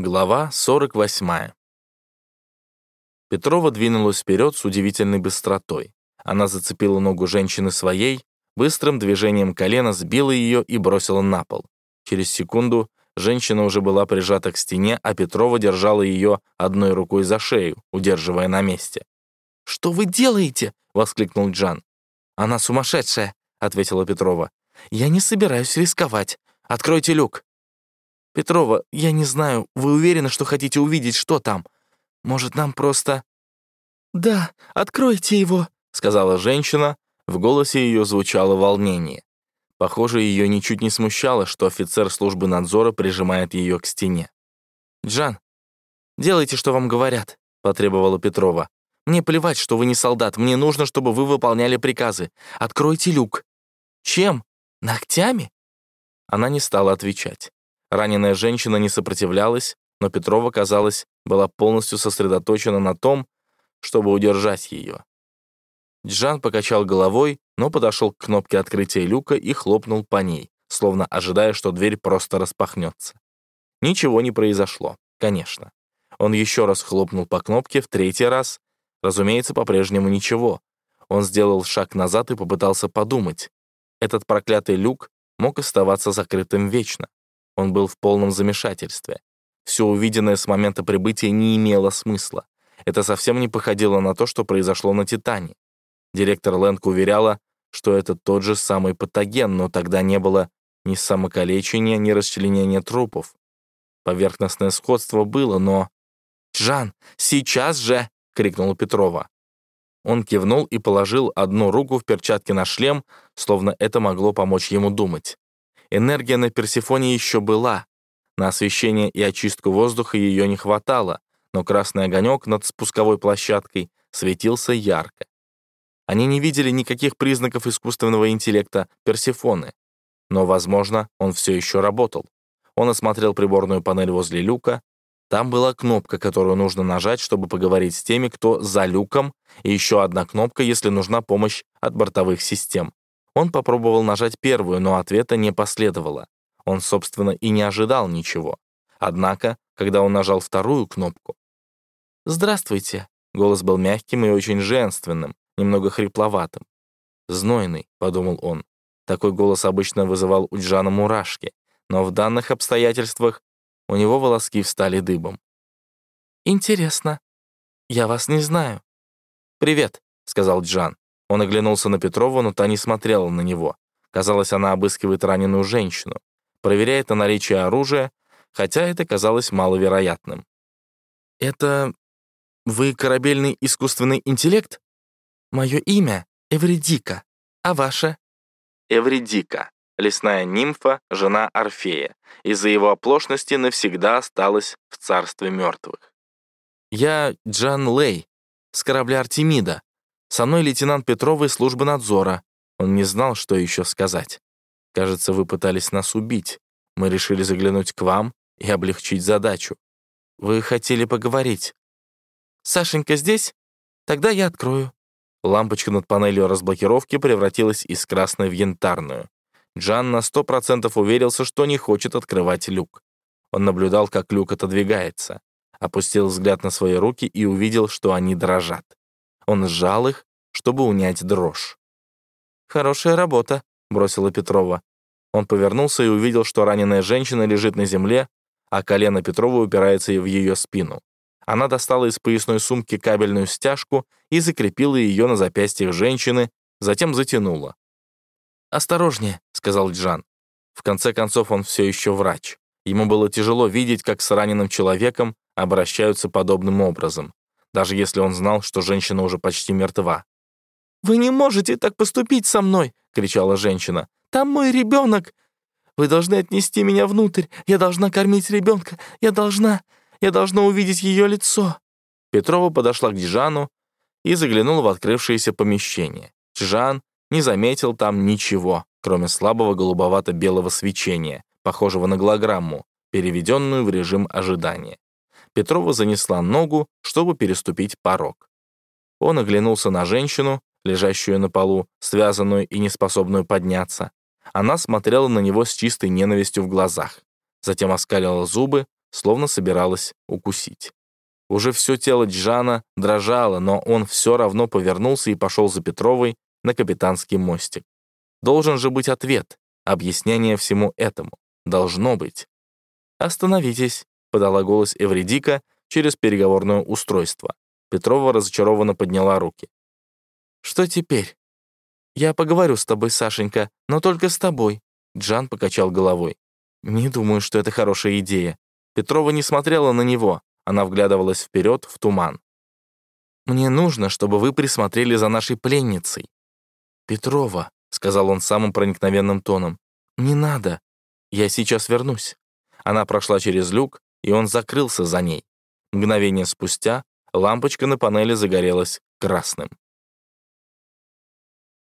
Глава 48. Петрова двинулась вперед с удивительной быстротой. Она зацепила ногу женщины своей, быстрым движением колена сбила ее и бросила на пол. Через секунду женщина уже была прижата к стене, а Петрова держала ее одной рукой за шею, удерживая на месте. «Что вы делаете?» — воскликнул Джан. «Она сумасшедшая», — ответила Петрова. «Я не собираюсь рисковать. Откройте люк». «Петрова, я не знаю, вы уверены, что хотите увидеть, что там? Может, нам просто...» «Да, откройте его», — сказала женщина. В голосе ее звучало волнение. Похоже, ее ничуть не смущало, что офицер службы надзора прижимает ее к стене. «Джан, делайте, что вам говорят», — потребовала Петрова. «Мне плевать, что вы не солдат. Мне нужно, чтобы вы выполняли приказы. Откройте люк». «Чем? Ногтями?» Она не стала отвечать. Раненая женщина не сопротивлялась, но Петрова, казалось, была полностью сосредоточена на том, чтобы удержать ее. Джан покачал головой, но подошел к кнопке открытия люка и хлопнул по ней, словно ожидая, что дверь просто распахнется. Ничего не произошло, конечно. Он еще раз хлопнул по кнопке в третий раз. Разумеется, по-прежнему ничего. Он сделал шаг назад и попытался подумать. Этот проклятый люк мог оставаться закрытым вечно. Он был в полном замешательстве. Все увиденное с момента прибытия не имело смысла. Это совсем не походило на то, что произошло на «Титане». Директор Лэнг уверяла, что это тот же самый патоген, но тогда не было ни самокалечения, ни расчленения трупов. Поверхностное сходство было, но... «Джан, сейчас же!» — крикнула Петрова. Он кивнул и положил одну руку в перчатке на шлем, словно это могло помочь ему думать. Энергия на Персифоне еще была. На освещение и очистку воздуха ее не хватало, но красный огонек над спусковой площадкой светился ярко. Они не видели никаких признаков искусственного интеллекта Персифоны, но, возможно, он все еще работал. Он осмотрел приборную панель возле люка. Там была кнопка, которую нужно нажать, чтобы поговорить с теми, кто за люком, и еще одна кнопка, если нужна помощь от бортовых систем. Он попробовал нажать первую, но ответа не последовало. Он, собственно, и не ожидал ничего. Однако, когда он нажал вторую кнопку... «Здравствуйте!» Голос был мягким и очень женственным, немного хрипловатым. «Знойный», — подумал он. Такой голос обычно вызывал у Джана мурашки, но в данных обстоятельствах у него волоски встали дыбом. «Интересно. Я вас не знаю». «Привет», — сказал Джан. Он оглянулся на Петрову, но та не смотрела на него. Казалось, она обыскивает раненую женщину, проверяет на наличие оружия, хотя это казалось маловероятным. «Это... вы корабельный искусственный интеллект? Мое имя — Эвридика, а ваше?» Эвридика, лесная нимфа, жена Орфея, из-за его оплошности навсегда осталась в царстве мертвых. «Я Джан Лей, с корабля Артемида», со мной лейтенант Петрова из службы надзора. Он не знал, что еще сказать. Кажется, вы пытались нас убить. Мы решили заглянуть к вам и облегчить задачу. Вы хотели поговорить. Сашенька здесь? Тогда я открою. Лампочка над панелью разблокировки превратилась из красной в янтарную. Джан на сто процентов уверился, что не хочет открывать люк. Он наблюдал, как люк отодвигается, опустил взгляд на свои руки и увидел, что они дрожат. Он сжал их, чтобы унять дрожь. «Хорошая работа», — бросила Петрова. Он повернулся и увидел, что раненая женщина лежит на земле, а колено Петрова упирается в ее спину. Она достала из поясной сумки кабельную стяжку и закрепила ее на запястьях женщины, затем затянула. «Осторожнее», — сказал Джан. В конце концов, он все еще врач. Ему было тяжело видеть, как с раненым человеком обращаются подобным образом даже если он знал, что женщина уже почти мертва. «Вы не можете так поступить со мной!» — кричала женщина. «Там мой ребенок! Вы должны отнести меня внутрь! Я должна кормить ребенка! Я должна... Я должна увидеть ее лицо!» Петрова подошла к Джану и заглянула в открывшееся помещение. Джан не заметил там ничего, кроме слабого голубовато-белого свечения, похожего на голограмму, переведенную в режим ожидания. Петрова занесла ногу, чтобы переступить порог. Он оглянулся на женщину, лежащую на полу, связанную и неспособную подняться. Она смотрела на него с чистой ненавистью в глазах. Затем оскалила зубы, словно собиралась укусить. Уже все тело Джана дрожало, но он все равно повернулся и пошел за Петровой на капитанский мостик. Должен же быть ответ, объяснение всему этому. Должно быть. «Остановитесь», — подала голос Эвредика через переговорное устройство. Петрова разочарованно подняла руки. «Что теперь?» «Я поговорю с тобой, Сашенька, но только с тобой», — Джан покачал головой. «Не думаю, что это хорошая идея». Петрова не смотрела на него, она вглядывалась вперед в туман. «Мне нужно, чтобы вы присмотрели за нашей пленницей». «Петрова», — сказал он самым проникновенным тоном, «не надо. Я сейчас вернусь». Она прошла через люк, и он закрылся за ней. Мгновение спустя лампочка на панели загорелась красным.